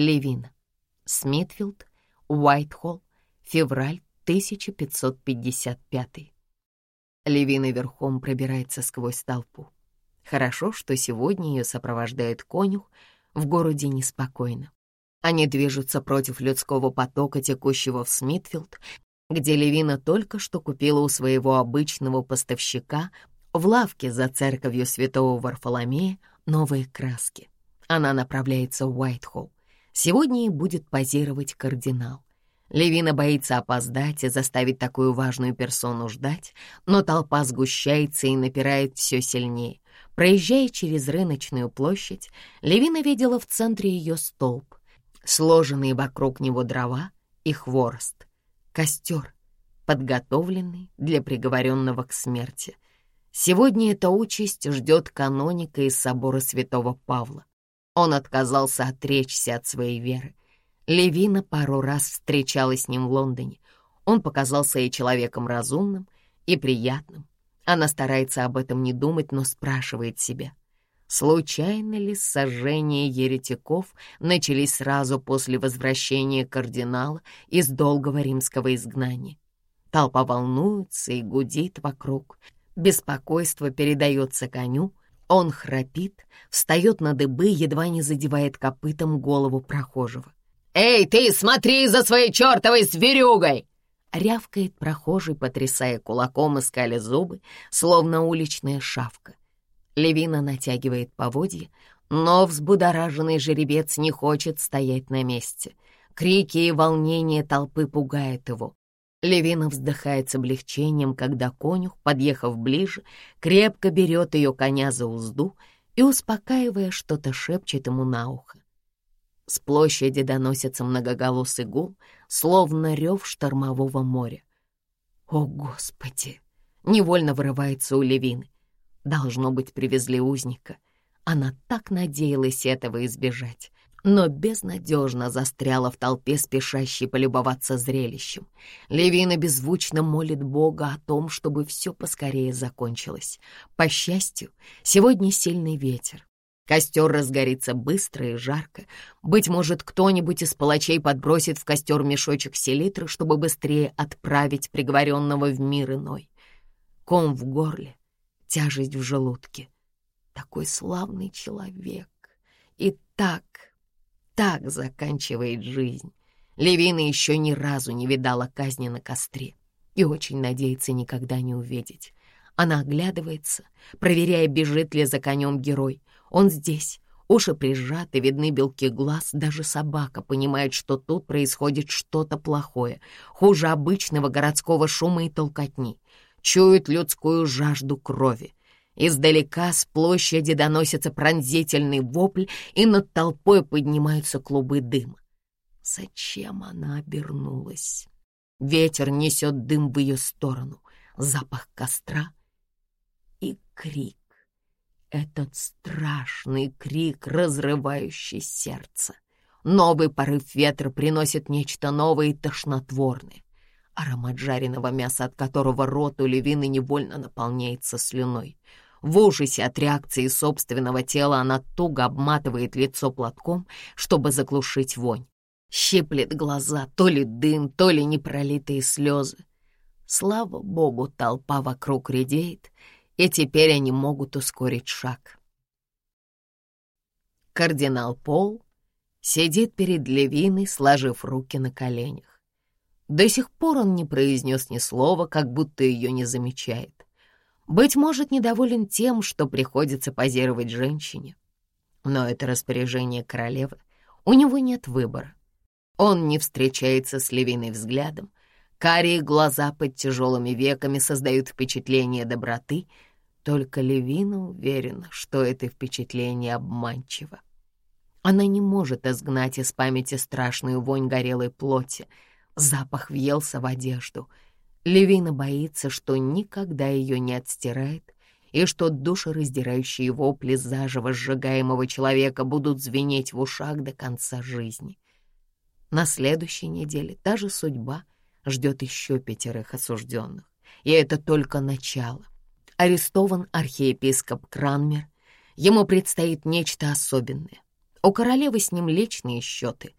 Левина. Смитфилд, Уайтхолл, февраль 1555. Левина верхом пробирается сквозь толпу. Хорошо, что сегодня ее сопровождает конюх, в городе неспокойно. Они движутся против людского потока, текущего в Смитфилд, где Левина только что купила у своего обычного поставщика в лавке за церковью святого Варфоломея новые краски. Она направляется в Уайтхолл. Сегодня ей будет позировать кардинал. Левина боится опоздать и заставить такую важную персону ждать, но толпа сгущается и напирает все сильнее. Проезжая через рыночную площадь, Левина видела в центре ее столб, сложенные вокруг него дрова и хворост, костер, подготовленный для приговоренного к смерти. Сегодня эта участь ждет каноника из собора святого Павла. Он отказался отречься от своей веры, Левина пару раз встречалась с ним в Лондоне. Он показался ей человеком разумным и приятным. Она старается об этом не думать, но спрашивает себя, случайно ли сожжения еретиков начались сразу после возвращения кардинала из долгого римского изгнания. Толпа волнуется и гудит вокруг. Беспокойство передается коню, он храпит, встает на дыбы, едва не задевает копытом голову прохожего. «Эй, ты, смотри за своей чертовой зверюгой!» Рявкает прохожий, потрясая кулаком и скали зубы, словно уличная шавка. Левина натягивает поводья, но взбудораженный жеребец не хочет стоять на месте. Крики и волнение толпы пугают его. Левина вздыхает с облегчением, когда конюх, подъехав ближе, крепко берет ее коня за узду и, успокаивая, что-то шепчет ему на ухо. С площади доносится многоголосый гул, словно рев штормового моря. «О, Господи!» — невольно вырывается у Левины. Должно быть, привезли узника. Она так надеялась этого избежать, но безнадежно застряла в толпе, спешащей полюбоваться зрелищем. Левина беззвучно молит Бога о том, чтобы все поскорее закончилось. По счастью, сегодня сильный ветер. Костер разгорится быстро и жарко. Быть может, кто-нибудь из палачей подбросит в костер мешочек селитры, чтобы быстрее отправить приговоренного в мир иной. Ком в горле, тяжесть в желудке. Такой славный человек. И так, так заканчивает жизнь. Левина еще ни разу не видала казни на костре и очень надеется никогда не увидеть. Она оглядывается, проверяя, бежит ли за конем герой. Он здесь, уши прижаты, видны белки глаз, даже собака понимает, что тут происходит что-то плохое, хуже обычного городского шума и толкотни. Чует людскую жажду крови. Издалека с площади доносится пронзительный вопль, и над толпой поднимаются клубы дыма. Зачем она обернулась? Ветер несет дым в ее сторону, запах костра и крик. Этот страшный крик, разрывающий сердце. Новый порыв ветра приносит нечто новое и тошнотворное. Аромат жареного мяса, от которого рот у левины невольно наполняется слюной. В ужасе от реакции собственного тела она туго обматывает лицо платком, чтобы заглушить вонь. Щиплет глаза то ли дым, то ли непролитые слезы. Слава богу, толпа вокруг редеет, и теперь они могут ускорить шаг. Кардинал Пол сидит перед Левиной, сложив руки на коленях. До сих пор он не произнес ни слова, как будто ее не замечает. Быть может, недоволен тем, что приходится позировать женщине. Но это распоряжение королевы. У него нет выбора. Он не встречается с Левиной взглядом. Карие глаза под тяжелыми веками создают впечатление доброты — только Левина уверена, что это впечатление обманчиво. Она не может изгнать из памяти страшную вонь горелой плоти. Запах въелся в одежду. Левина боится, что никогда ее не отстирает, и что душераздирающие вопли заживо сжигаемого человека будут звенеть в ушах до конца жизни. На следующей неделе та же судьба ждет еще пятерых осужденных, и это только начало арестован архиепископ Кранмер. Ему предстоит нечто особенное. У королевы с ним личные счеты.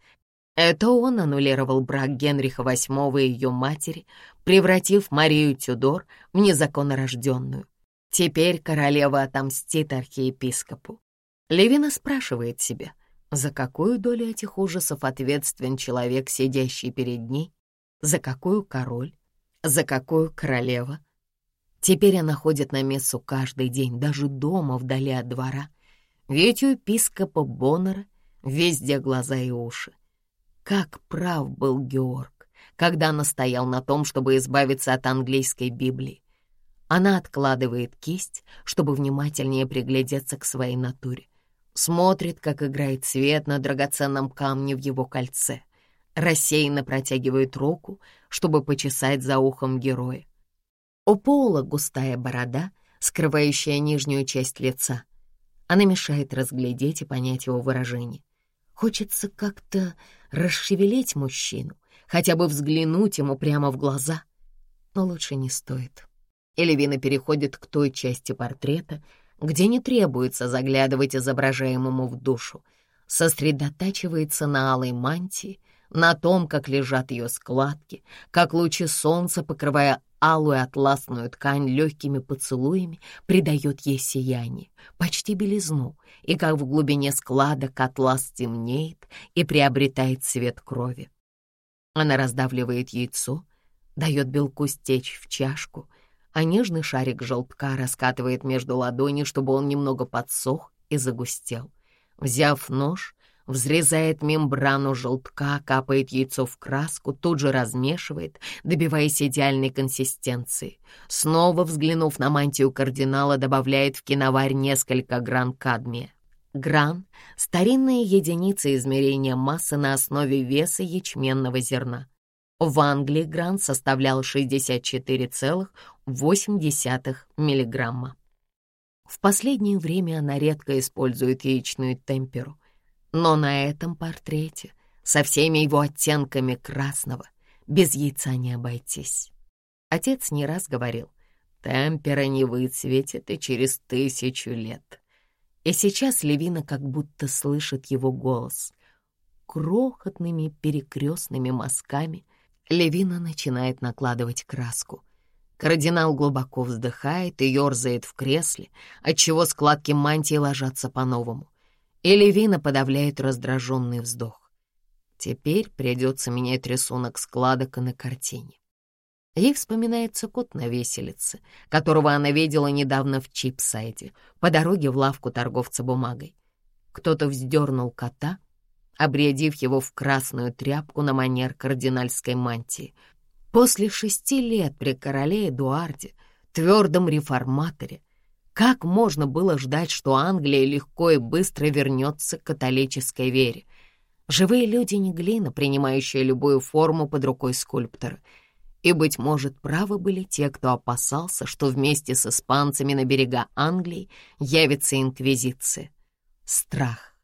Это он аннулировал брак Генриха VIII и ее матери, превратив Марию Тюдор в незаконнорожденную. Теперь королева отомстит архиепископу. Левина спрашивает себя, за какую долю этих ужасов ответственен человек, сидящий перед ней, за какую король, за какую королева. Теперь она ходит на мессу каждый день, даже дома, вдали от двора — ведь у епископа Боннера везде глаза и уши. Как прав был Георг, когда настоял на том, чтобы избавиться от английской Библии. Она откладывает кисть, чтобы внимательнее приглядеться к своей натуре. Смотрит, как играет свет на драгоценном камне в его кольце. Рассеянно протягивает руку, чтобы почесать за ухом героя. У Пола густая борода, скрывающая нижнюю часть лица — она мешает разглядеть и понять его выражение. Хочется как-то расшевелить мужчину, хотя бы взглянуть ему прямо в глаза. Но лучше не стоит. Элевина переходит к той части портрета, где не требуется заглядывать изображаемому в душу, сосредотачивается на алой мантии, на том, как лежат ее складки, как лучи солнца, покрывая алую атласную ткань легкими поцелуями, придает ей сияние, почти белизну, и как в глубине складок атлас темнеет и приобретает цвет крови. Она раздавливает яйцо, дает белку стечь в чашку, а нежный шарик желтка раскатывает между ладоней, чтобы он немного подсох и загустел. Взяв нож, взрезает мембрану желтка, капает яйцо в краску, тут же размешивает, добиваясь идеальной консистенции. Снова, взглянув на мантию кардинала, добавляет в киноварь несколько гран кадмия. Гран — старинная единица измерения массы на основе веса ячменного зерна. В Англии гран составлял 64,8 миллиграмма. В последнее время она редко использует яичную темперу. Но на этом портрете, со всеми его оттенками красного, без яйца не обойтись. Отец не раз говорил, темпера не выцветит и через тысячу лет. И сейчас Левина как будто слышит его голос. Крохотными перекрестными мазками Левина начинает накладывать краску. Кардинал глубоко вздыхает и ерзает в кресле, отчего складки мантии ложатся по-новому и Левина подавляет раздраженный вздох. Теперь придется менять рисунок складок на картине. Ей вспоминается кот на веселице, которого она видела недавно в Чипсайде, по дороге в лавку торговца бумагой. Кто-то вздернул кота, обрядив его в красную тряпку на манер кардинальской мантии. После шести лет при короле Эдуарде, твердом реформаторе, как можно было ждать, что Англия легко и быстро вернется к католической вере? Живые люди не глина, принимающая любую форму под рукой скульптора. И, быть может, правы были те, кто опасался, что вместе с испанцами на берега Англии явится инквизиция. Страх,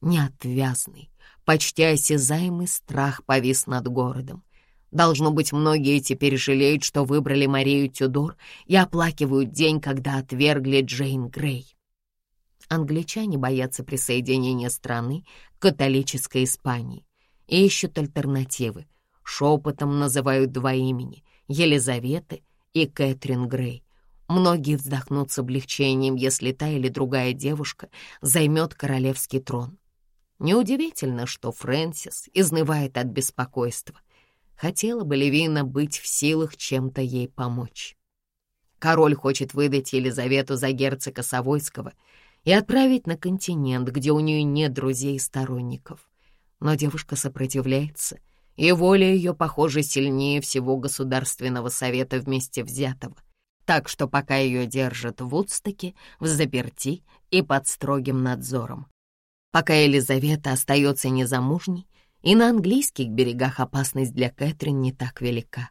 неотвязный, почти осязаемый страх повис над городом. Должно быть, многие теперь жалеют, что выбрали Марию Тюдор и оплакивают день, когда отвергли Джейн Грей. Англичане боятся присоединения страны к католической Испании и ищут альтернативы. Шепотом называют два имени — Елизаветы и Кэтрин Грей. Многие вздохнут с облегчением, если та или другая девушка займет королевский трон. Неудивительно, что Фрэнсис изнывает от беспокойства — Хотела бы Левина быть в силах чем-то ей помочь. Король хочет выдать Елизавету за герцога Савойского и отправить на континент, где у нее нет друзей и сторонников. Но девушка сопротивляется, и воля ее, похоже, сильнее всего Государственного совета вместе взятого. Так что пока ее держат в Удстоке, в заперти и под строгим надзором. Пока Елизавета остается незамужней, и на английских берегах опасность для Кэтрин не так велика.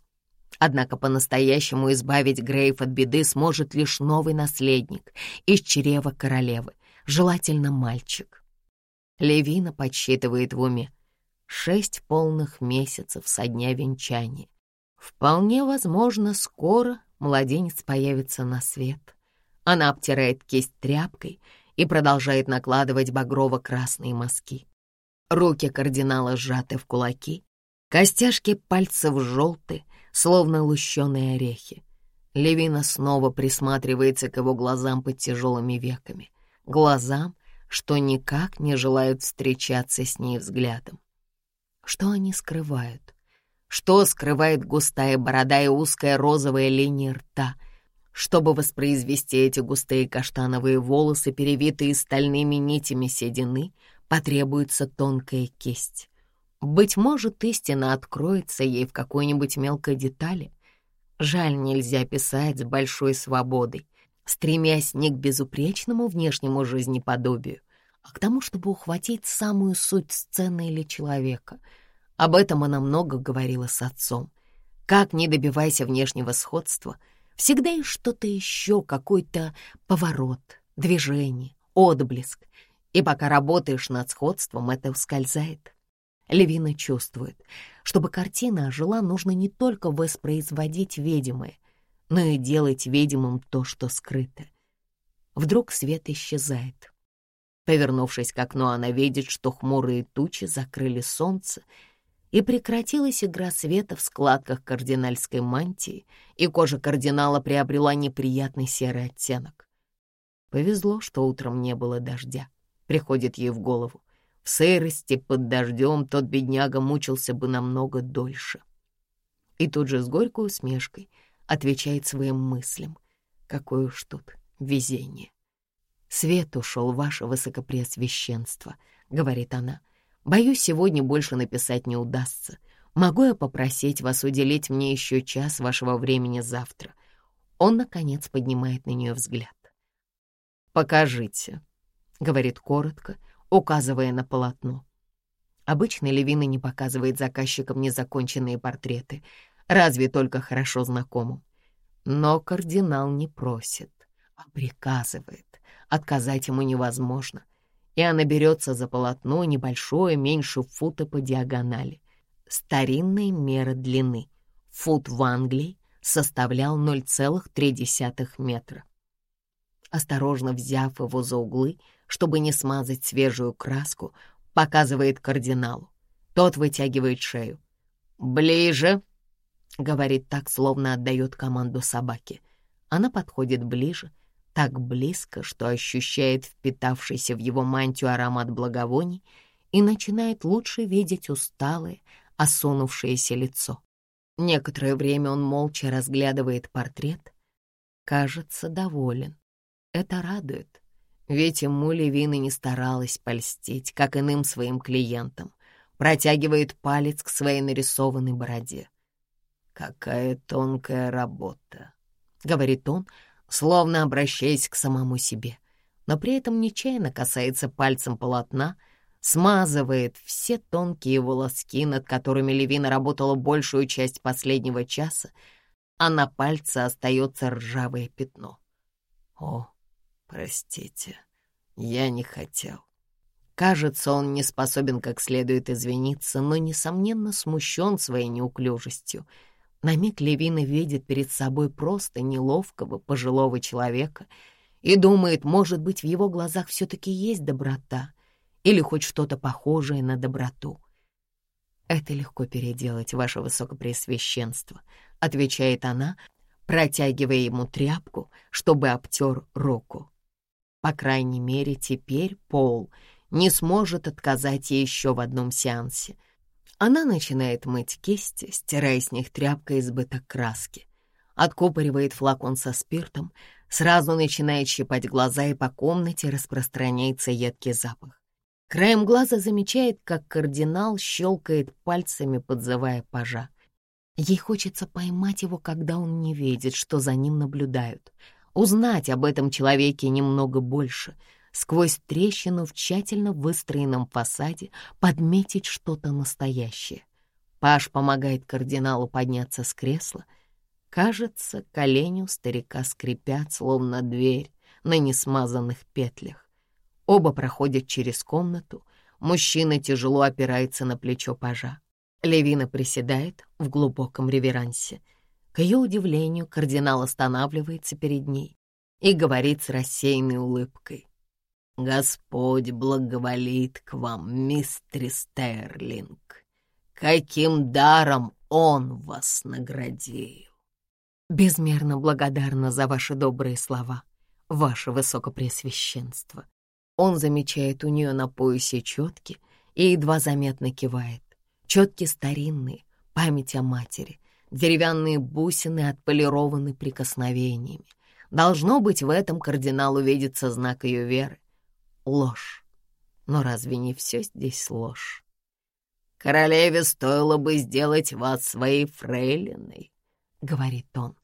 Однако по-настоящему избавить Грейв от беды сможет лишь новый наследник из чрева королевы, желательно мальчик. Левина подсчитывает в уме шесть полных месяцев со дня венчания. Вполне возможно, скоро младенец появится на свет. Она обтирает кисть тряпкой и продолжает накладывать багрово-красные мазки. Руки кардинала сжаты в кулаки, костяшки пальцев желты, словно лущеные орехи. Левина снова присматривается к его глазам под тяжелыми веками. Глазам, что никак не желают встречаться с ней взглядом. Что они скрывают? Что скрывает густая борода и узкая розовая линия рта? Чтобы воспроизвести эти густые каштановые волосы, перевитые стальными нитями седины, потребуется тонкая кисть. Быть может, истина откроется ей в какой-нибудь мелкой детали. Жаль, нельзя писать с большой свободой, стремясь не к безупречному внешнему жизнеподобию, а к тому, чтобы ухватить самую суть сцены или человека. Об этом она много говорила с отцом. Как не добивайся внешнего сходства, всегда есть что-то еще, какой-то поворот, движение, отблеск. И пока работаешь над сходством, это ускользает. Левина чувствует, чтобы картина ожила, нужно не только воспроизводить видимое, но и делать видимым то, что скрыто. Вдруг свет исчезает. Повернувшись к окну, она видит, что хмурые тучи закрыли солнце, и прекратилась игра света в складках кардинальской мантии, и кожа кардинала приобрела неприятный серый оттенок. Повезло, что утром не было дождя, приходит ей в голову. В сырости под дождем тот бедняга мучился бы намного дольше. И тут же с горькой усмешкой отвечает своим мыслям. Какое уж тут везение. «Свет ушел, ваше высокопреосвященство», — говорит она. «Боюсь, сегодня больше написать не удастся. Могу я попросить вас уделить мне еще час вашего времени завтра?» Он, наконец, поднимает на нее взгляд. «Покажите», — говорит коротко, указывая на полотно. Обычно Левина не показывает заказчикам незаконченные портреты, разве только хорошо знакомым. Но кардинал не просит, а приказывает отказать ему невозможно, и она берется за полотно небольшое, меньше фута по диагонали. Старинная мера длины. Фут в Англии составлял 0,3 метра. Осторожно взяв его за углы, чтобы не смазать свежую краску, показывает кардиналу. Тот вытягивает шею. «Ближе!» — говорит так, словно отдает команду собаке. Она подходит ближе, так близко, что ощущает впитавшийся в его мантию аромат благовоний и начинает лучше видеть усталое, осунувшееся лицо. Некоторое время он молча разглядывает портрет. Кажется, доволен. Это радует, ведь ему Левина не старалась польстить, как иным своим клиентам. Протягивает палец к своей нарисованной бороде. «Какая тонкая работа», — говорит он, — словно обращаясь к самому себе, но при этом нечаянно касается пальцем полотна, смазывает все тонкие волоски, над которыми Левина работала большую часть последнего часа, а на пальце остается ржавое пятно. «О, простите, я не хотел». Кажется, он не способен как следует извиниться, но, несомненно, смущен своей неуклюжестью — на миг Левина видит перед собой просто неловкого пожилого человека и думает, может быть, в его глазах все-таки есть доброта или хоть что-то похожее на доброту. «Это легко переделать, ваше высокопреосвященство», — отвечает она, протягивая ему тряпку, чтобы обтер руку. По крайней мере, теперь Пол не сможет отказать ей еще в одном сеансе — она начинает мыть кисти, стирая с них тряпкой избыток краски. Откупоривает флакон со спиртом, сразу начинает щипать глаза, и по комнате распространяется едкий запах. Краем глаза замечает, как кардинал щелкает пальцами, подзывая пажа. Ей хочется поймать его, когда он не видит, что за ним наблюдают, узнать об этом человеке немного больше — сквозь трещину в тщательно выстроенном фасаде подметить что-то настоящее. Паш помогает кардиналу подняться с кресла. Кажется, колени у старика скрипят, словно дверь на несмазанных петлях. Оба проходят через комнату. Мужчина тяжело опирается на плечо пажа. Левина приседает в глубоком реверансе. К ее удивлению, кардинал останавливается перед ней и говорит с рассеянной улыбкой. Господь благоволит к вам, мистер Стерлинг. Каким даром Он вас наградил? Безмерно благодарна за ваши добрые слова, ваше высокопреосвященство. Он замечает у нее на поясе четки и едва заметно кивает. Четки старинные, память о матери, деревянные бусины отполированы прикосновениями. Должно быть, в этом кардинал увидится знак ее веры. Ложь. Но разве не все здесь ложь? «Королеве стоило бы сделать вас своей фрейлиной», — говорит он.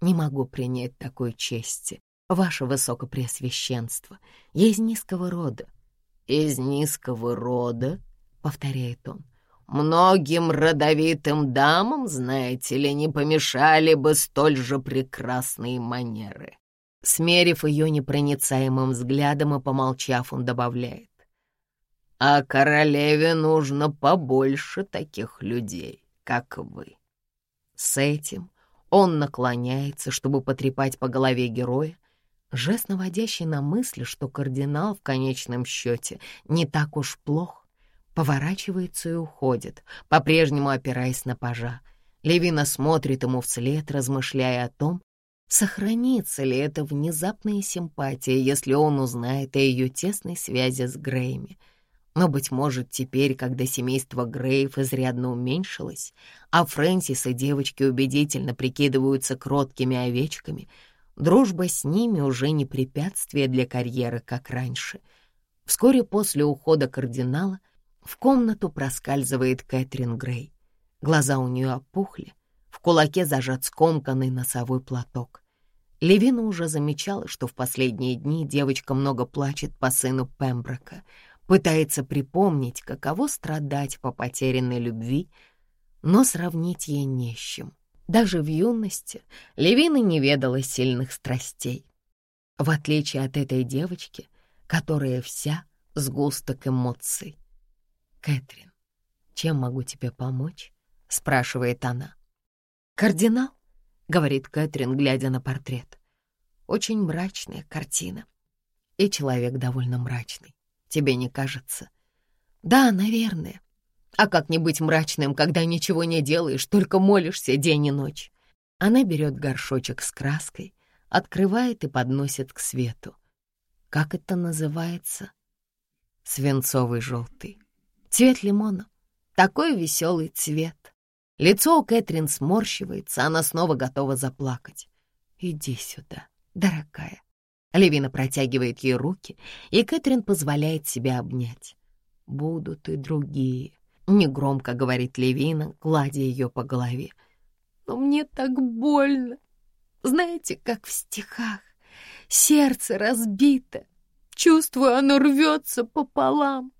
«Не могу принять такой чести, ваше высокопреосвященство. Я из низкого рода». «Из низкого рода?» — повторяет он. «Многим родовитым дамам, знаете ли, не помешали бы столь же прекрасные манеры». Смерив ее непроницаемым взглядом и помолчав, он добавляет. «А королеве нужно побольше таких людей, как вы». С этим он наклоняется, чтобы потрепать по голове героя, жест, наводящий на мысль, что кардинал в конечном счете не так уж плох, поворачивается и уходит, по-прежнему опираясь на пажа. Левина смотрит ему вслед, размышляя о том, Сохранится ли эта внезапная симпатия, если он узнает о ее тесной связи с Грейми? Но, быть может, теперь, когда семейство Грейв изрядно уменьшилось, а Фрэнсис и девочки убедительно прикидываются кроткими овечками, дружба с ними уже не препятствие для карьеры, как раньше. Вскоре после ухода кардинала в комнату проскальзывает Кэтрин Грей. Глаза у нее опухли, в кулаке зажат скомканный носовой платок. Левина уже замечала, что в последние дни девочка много плачет по сыну Пемброка, пытается припомнить, каково страдать по потерянной любви, но сравнить ей не с чем. Даже в юности Левина не ведала сильных страстей. В отличие от этой девочки, которая вся сгусток эмоций. «Кэтрин, чем могу тебе помочь?» — спрашивает она. «Кардинал?» — говорит Кэтрин, глядя на портрет. «Очень мрачная картина. И человек довольно мрачный. Тебе не кажется?» «Да, наверное. А как не быть мрачным, когда ничего не делаешь, только молишься день и ночь?» Она берет горшочек с краской, открывает и подносит к свету. Как это называется? Свинцовый желтый. Цвет лимона. Такой веселый цвет. Лицо у Кэтрин сморщивается, она снова готова заплакать. «Иди сюда, дорогая». Левина протягивает ей руки, и Кэтрин позволяет себя обнять. «Будут и другие», — негромко говорит Левина, гладя ее по голове. «Но мне так больно. Знаете, как в стихах. Сердце разбито. Чувствую, оно рвется пополам.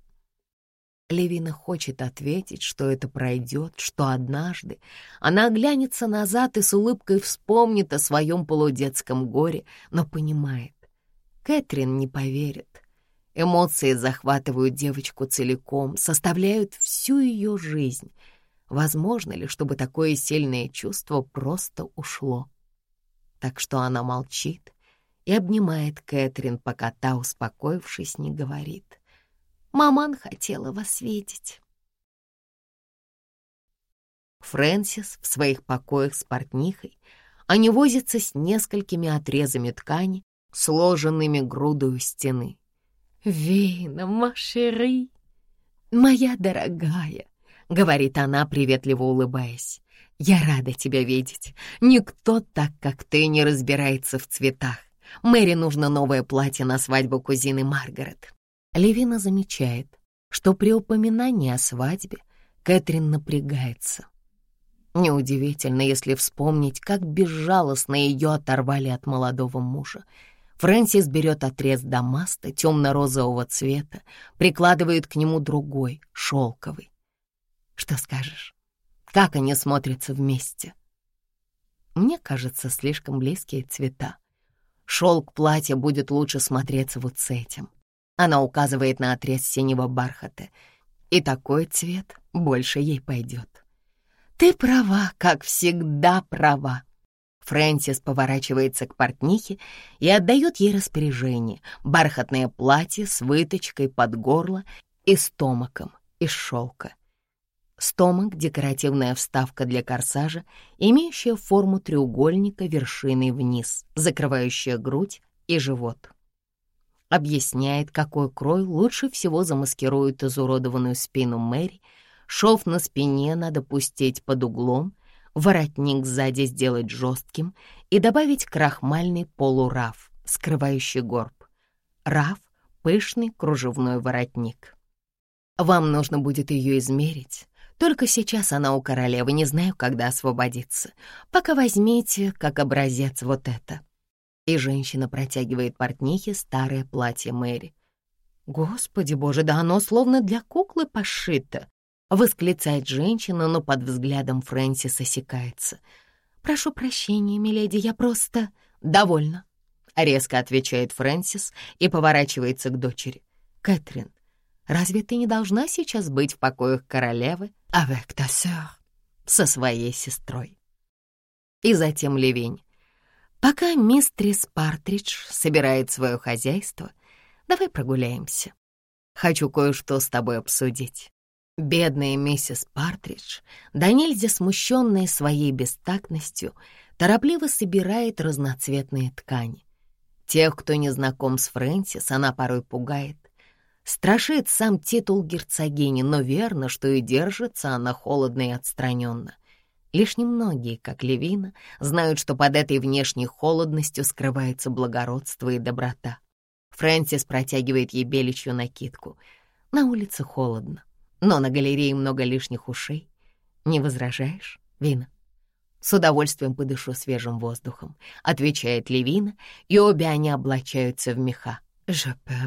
Левина хочет ответить, что это пройдет, что однажды она оглянется назад и с улыбкой вспомнит о своем полудетском горе, но понимает. Кэтрин не поверит. Эмоции захватывают девочку целиком, составляют всю ее жизнь. Возможно ли, чтобы такое сильное чувство просто ушло? Так что она молчит и обнимает Кэтрин, пока та, успокоившись, не говорит — Маман хотела вас видеть. Фрэнсис в своих покоях с портнихой, они возятся с несколькими отрезами ткани, сложенными грудой у стены. «Вина, машери, моя дорогая», — говорит она, приветливо улыбаясь, — «я рада тебя видеть. Никто так, как ты, не разбирается в цветах. Мэри нужно новое платье на свадьбу кузины Маргарет. Левина замечает, что при упоминании о свадьбе Кэтрин напрягается. Неудивительно, если вспомнить, как безжалостно ее оторвали от молодого мужа. Фрэнсис берет отрез дамаста темно-розового цвета, прикладывает к нему другой, шелковый. Что скажешь? Как они смотрятся вместе? Мне кажется, слишком близкие цвета. Шелк платья будет лучше смотреться вот с этим. Она указывает на отрез синего бархата. И такой цвет больше ей пойдет. Ты права, как всегда права. Фрэнсис поворачивается к портнихе и отдает ей распоряжение — бархатное платье с выточкой под горло и стомаком из шелка. Стомак — декоративная вставка для корсажа, имеющая форму треугольника вершиной вниз, закрывающая грудь и живот. Объясняет, какой крой лучше всего замаскирует изуродованную спину Мэри. Шов на спине надо пустить под углом, воротник сзади сделать жестким и добавить крахмальный полураф, скрывающий горб. Раф — пышный кружевной воротник. Вам нужно будет ее измерить, только сейчас она у королевы, не знаю, когда освободится. Пока возьмите, как образец, вот это». И женщина протягивает портнихе старое платье Мэри. «Господи боже, да оно словно для куклы пошито!» — восклицает женщина, но под взглядом Фрэнсис осекается. «Прошу прощения, миледи, я просто...» «Довольно», — резко отвечает Фрэнсис и поворачивается к дочери. «Кэтрин, разве ты не должна сейчас быть в покоях королевы?» avec ta sœur, со своей сестрой. И затем ливень. Пока мистрис Партридж собирает свое хозяйство, давай прогуляемся. Хочу кое-что с тобой обсудить. Бедная миссис Партридж, да нельзя смущенная своей бестактностью, торопливо собирает разноцветные ткани. Тех, кто не знаком с Фрэнсис, она порой пугает. Страшит сам титул герцогини, но верно, что и держится она холодно и отстраненно. Лишь немногие, как Левина, знают, что под этой внешней холодностью скрывается благородство и доброта. Фрэнсис протягивает ей беличью накидку. На улице холодно, но на галерее много лишних ушей. Не возражаешь, Вина? С удовольствием подышу свежим воздухом, отвечает Левина, и обе они облачаются в меха. «Je peux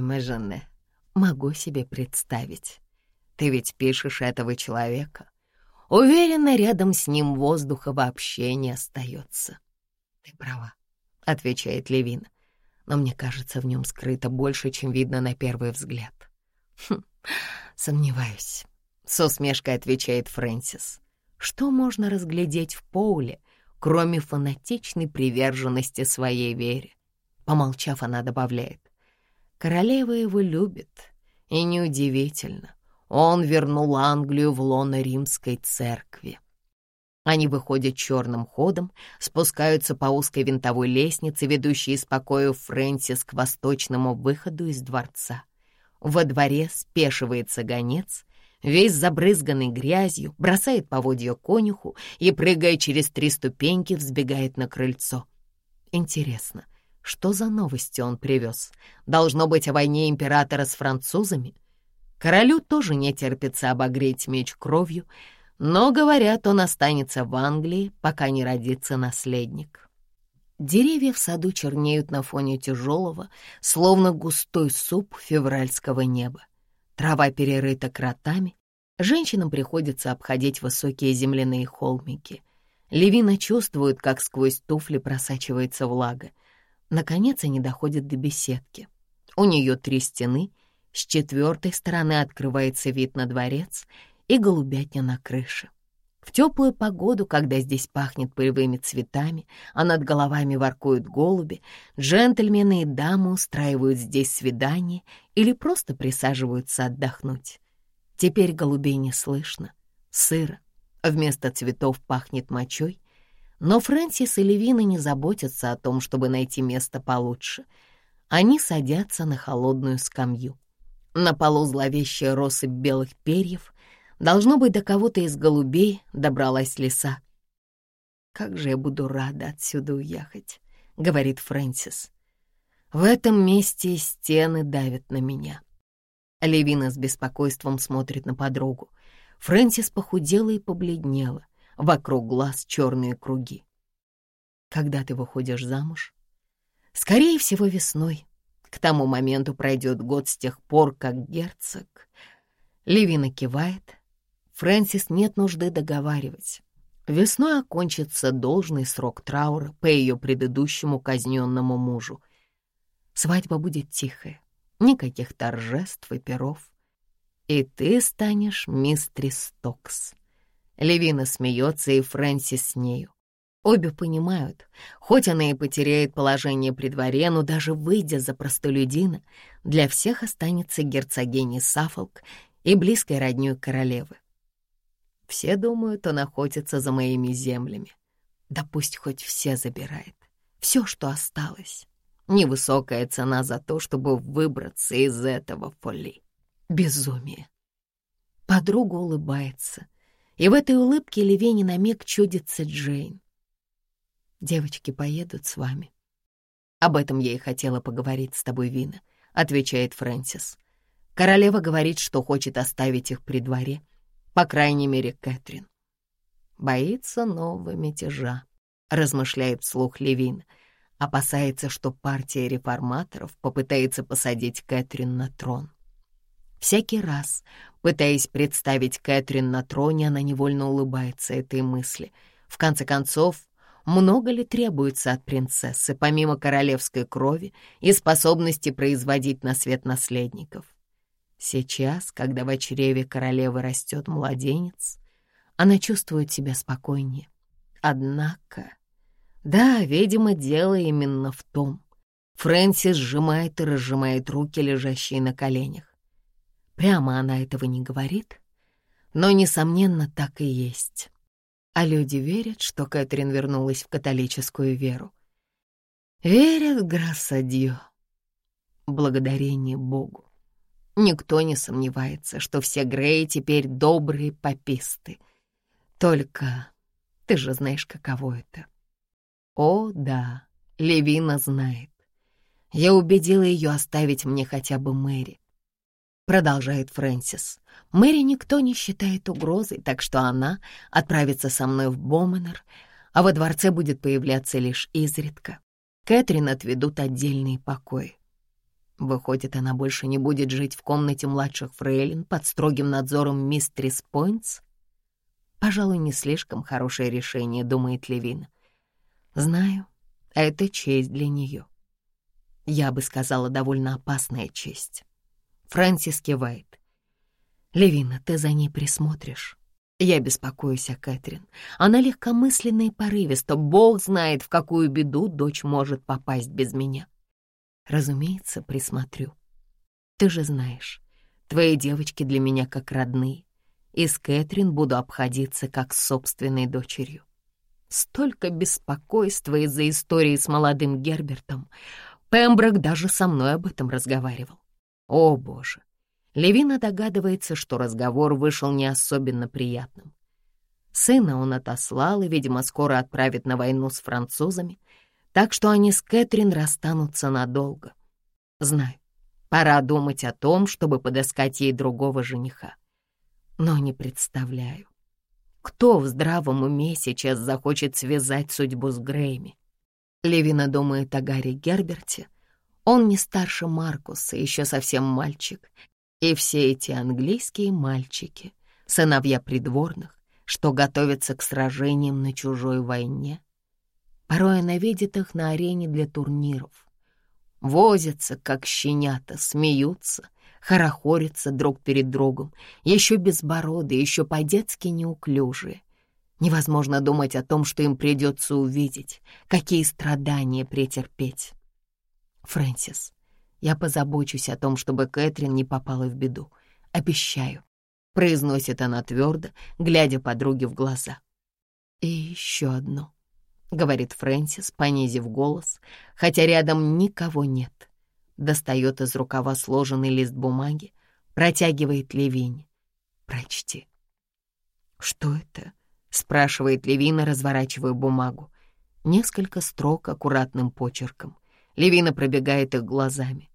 могу себе представить. Ты ведь пишешь этого человека. Уверена, рядом с ним воздуха вообще не остается. Ты права, — отвечает Левин. Но мне кажется, в нем скрыто больше, чем видно на первый взгляд. Хм, сомневаюсь. С усмешкой отвечает Фрэнсис. Что можно разглядеть в Поуле, кроме фанатичной приверженности своей вере? Помолчав, она добавляет. Королева его любит, и неудивительно. Он вернул Англию в лоно римской церкви. Они выходят черным ходом, спускаются по узкой винтовой лестнице, ведущей из покоя Фрэнсис к восточному выходу из дворца. Во дворе спешивается гонец, весь забрызганный грязью, бросает поводья конюху и, прыгая через три ступеньки, взбегает на крыльцо. Интересно, что за новости он привез? Должно быть о войне императора с французами? Королю тоже не терпится обогреть меч кровью, но, говорят, он останется в Англии, пока не родится наследник. Деревья в саду чернеют на фоне тяжелого, словно густой суп февральского неба. Трава перерыта кротами, женщинам приходится обходить высокие земляные холмики. Левина чувствует, как сквозь туфли просачивается влага. Наконец они доходят до беседки. У нее три стены, с четвертой стороны открывается вид на дворец и голубятня на крыше. В теплую погоду, когда здесь пахнет полевыми цветами, а над головами воркуют голуби, джентльмены и дамы устраивают здесь свидание или просто присаживаются отдохнуть. Теперь голубей не слышно, сыро, вместо цветов пахнет мочой, но Фрэнсис и Левина не заботятся о том, чтобы найти место получше. Они садятся на холодную скамью. На полу зловещая россыпь белых перьев. Должно быть, до кого-то из голубей добралась лиса. «Как же я буду рада отсюда уехать», — говорит Фрэнсис. «В этом месте стены давят на меня». Левина с беспокойством смотрит на подругу. Фрэнсис похудела и побледнела вокруг глаз черные круги. Когда ты выходишь замуж? Скорее всего, весной. Тому моменту пройдет год с тех пор, как герцог... Левина кивает. Фрэнсис нет нужды договаривать. Весной окончится должный срок траура по ее предыдущему казненному мужу. Свадьба будет тихая, никаких торжеств и перов. И ты станешь мистрис Токс. Левина смеется, и Фрэнсис с нею. Обе понимают, хоть она и потеряет положение при дворе, но даже выйдя за простолюдина, для всех останется герцогиней Сафолк и близкой роднёй королевы. Все думают, он охотится за моими землями. Да пусть хоть все забирает. Все, что осталось. Невысокая цена за то, чтобы выбраться из этого фоли. Безумие. Подруга улыбается, и в этой улыбке Левине на миг чудится Джейн. Девочки поедут с вами. Об этом я и хотела поговорить с тобой, Вина, отвечает Фрэнсис. Королева говорит, что хочет оставить их при дворе, по крайней мере, Кэтрин. Боится нового мятежа, размышляет вслух Левин. Опасается, что партия реформаторов попытается посадить Кэтрин на трон. Всякий раз, пытаясь представить Кэтрин на троне, она невольно улыбается этой мысли. В конце концов, много ли требуется от принцессы, помимо королевской крови и способности производить на свет наследников. Сейчас, когда в чреве королевы растет младенец, она чувствует себя спокойнее. Однако, да, видимо, дело именно в том. Фрэнсис сжимает и разжимает руки, лежащие на коленях. Прямо она этого не говорит, но, несомненно, так и есть а люди верят, что Кэтрин вернулась в католическую веру. Верят, Грассадьё. Благодарение Богу. Никто не сомневается, что все Греи теперь добрые пописты. Только ты же знаешь, каково это. О, да, Левина знает. Я убедила ее оставить мне хотя бы Мэри. Продолжает Фрэнсис. Мэри никто не считает угрозой, так что она отправится со мной в Боменер, а во дворце будет появляться лишь изредка. Кэтрин отведут отдельные покои. Выходит, она больше не будет жить в комнате младших фрейлин под строгим надзором мистерис Пойнтс? Пожалуй, не слишком хорошее решение, думает Левин. Знаю, это честь для нее. Я бы сказала, довольно опасная честь. Фрэнсис кивает. «Левина, ты за ней присмотришь?» Я беспокоюсь о Кэтрин. Она легкомысленна и порывиста. Бог знает, в какую беду дочь может попасть без меня. Разумеется, присмотрю. Ты же знаешь, твои девочки для меня как родные. И с Кэтрин буду обходиться как с собственной дочерью. Столько беспокойства из-за истории с молодым Гербертом. Пемброк даже со мной об этом разговаривал. О, боже! Левина догадывается, что разговор вышел не особенно приятным. Сына он отослал и, видимо, скоро отправит на войну с французами, так что они с Кэтрин расстанутся надолго. Знаю, пора думать о том, чтобы подыскать ей другого жениха. Но не представляю, кто в здравом уме сейчас захочет связать судьбу с Грейми. Левина думает о Гарри Герберте, он не старше Маркуса, еще совсем мальчик. И все эти английские мальчики, сыновья придворных, что готовятся к сражениям на чужой войне. Порой она видит их на арене для турниров. Возятся, как щенята, смеются, хорохорятся друг перед другом, еще безбородые, еще по-детски неуклюжие. Невозможно думать о том, что им придется увидеть, какие страдания претерпеть. Фрэнсис, я позабочусь о том, чтобы Кэтрин не попала в беду. Обещаю», — произносит она твердо, глядя подруге в глаза. «И еще одно», — говорит Фрэнсис, понизив голос, хотя рядом никого нет. Достает из рукава сложенный лист бумаги, протягивает Левине. «Прочти». «Что это?» — спрашивает Левина, разворачивая бумагу. Несколько строк аккуратным почерком. Левина пробегает их глазами.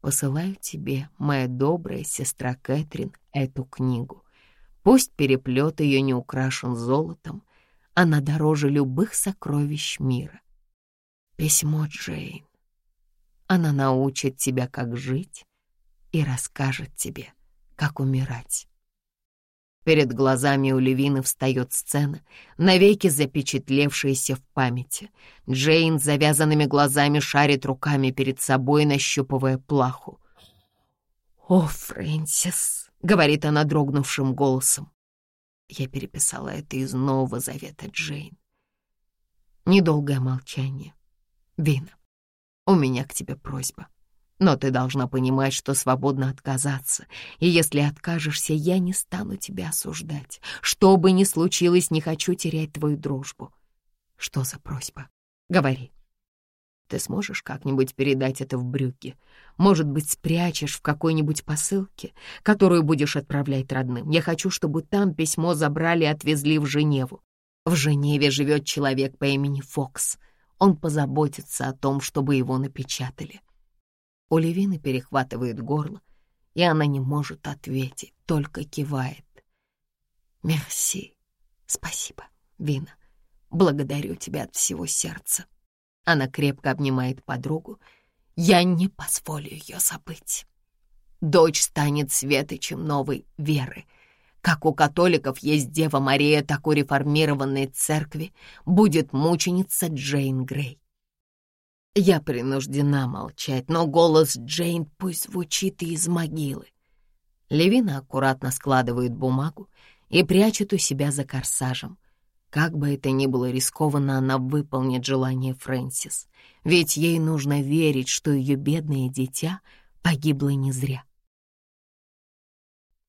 «Посылаю тебе, моя добрая сестра Кэтрин, эту книгу. Пусть переплет ее не украшен золотом, она дороже любых сокровищ мира. Письмо Джейн. Она научит тебя, как жить, и расскажет тебе, как умирать. Перед глазами у Левины встает сцена, навеки запечатлевшаяся в памяти. Джейн с завязанными глазами шарит руками перед собой, нащупывая плаху. «О, Фрэнсис!» — говорит она дрогнувшим голосом. Я переписала это из Нового Завета, Джейн. Недолгое молчание. Вина, у меня к тебе просьба. Но ты должна понимать, что свободно отказаться, и если откажешься, я не стану тебя осуждать. Что бы ни случилось, не хочу терять твою дружбу. Что за просьба? Говори. Ты сможешь как-нибудь передать это в брюки? Может быть, спрячешь в какой-нибудь посылке, которую будешь отправлять родным? Я хочу, чтобы там письмо забрали и отвезли в Женеву. В Женеве живет человек по имени Фокс. Он позаботится о том, чтобы его напечатали. У Левины перехватывает горло, и она не может ответить, только кивает. «Мерси, спасибо, Вина. Благодарю тебя от всего сердца». Она крепко обнимает подругу. «Я не позволю ее забыть. Дочь станет светочем новой веры. Как у католиков есть Дева Мария, так у реформированной церкви будет мученица Джейн Грей. Я принуждена молчать, но голос Джейн пусть звучит и из могилы. Левина аккуратно складывает бумагу и прячет у себя за корсажем. Как бы это ни было рискованно, она выполнит желание Фрэнсис, ведь ей нужно верить, что ее бедное дитя погибло не зря.